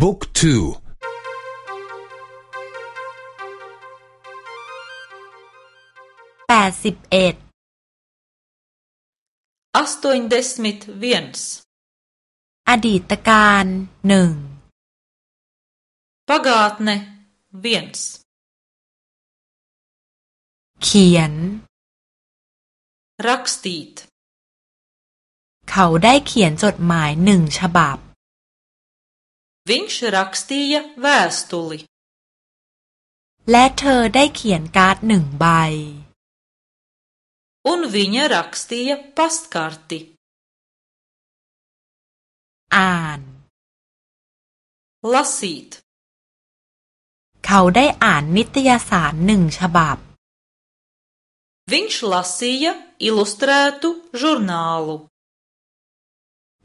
บุ๊กทูแปดสิบเอ็ดอัสตินเดสมิทเวียนส์อดีตการหนึ่งปากาตเนเวียนส์เขียน รักสตีดเขาได้เขียนจดหมายหนึ่งฉบับ Viņš rakstīja vēstuli. และเธอได้เขียนการ์ดหนึ่งใบ Un viņa rakstīja pastkarti. อ่าน Lasīt. เขาได้อ่านนิตยสารหนึ่งฉบับ Viņš lasīja ilustrētu žurnālu.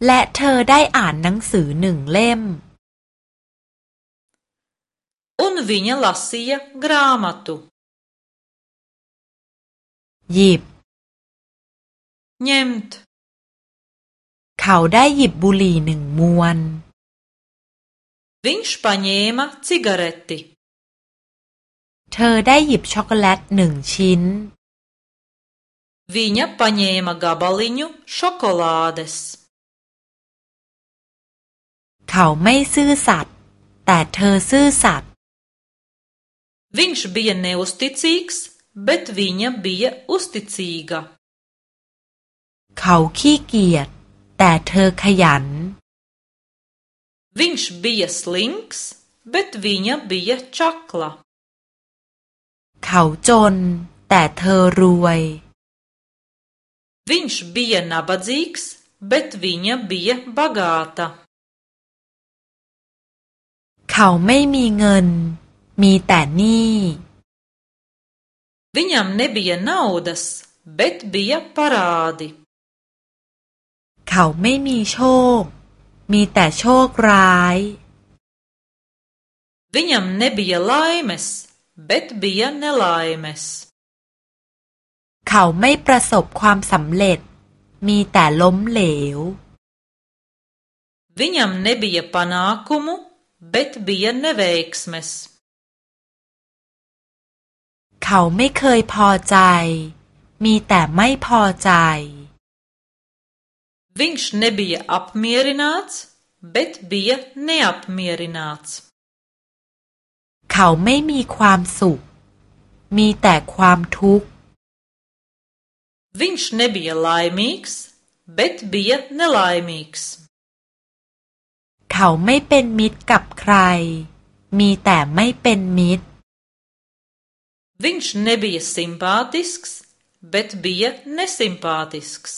และเธอได้อ่านหนังสือหนึ่งเล่ม un viņa lasīja grāmatu. Jib. Ņemt. เขาได้หยิบบุหรี่หนึ่งมวน Viņš paņēma cigareti. เธอได้หยิบช็อกโกแลตหนึ่งชิ้น Viņa paņēma gabaliņu šokolādes. เขาไม่ซื่อสัตย์แต่เธอซื่อสัตย์ Viņš bija neusticīgs, bet viņa bija uzticīga. เขาขี้เกียจแต่เธอขยัน Viņš bija slinks, bet viņa bija čakla. เขาจนแต่เธอรวย Viņš bija nabadzīgs, bet viņa bija bagāta. เขาไม่มีเงินมีแต่หนี้ Viņam nebija naudas, bet bija parādi. เขาไม่มีโชค มีแต่โชคร้าย Viņam nebija laimes, bet bija nelaimes. เขาไม่ประสบความสำเร็จ มีแต่ล้มเหลว Viņam nebija panākumu, bet bija neveiksmes. เขาไม่เคยพอใจ มีแต่ไม่พอใจ Viņš nebija apmierināts, bet bija neapmierināts. เขาไม่มีความสุข มีแต่ความทุกข์ Viņš nebija laimīgs, bet bija nelaimīgs. เขาไม่เป็นมิตรกับใคร มีแต่ไม่เป็นมิตร Viņš nebija simpātisks, bet bija nesimpātisks.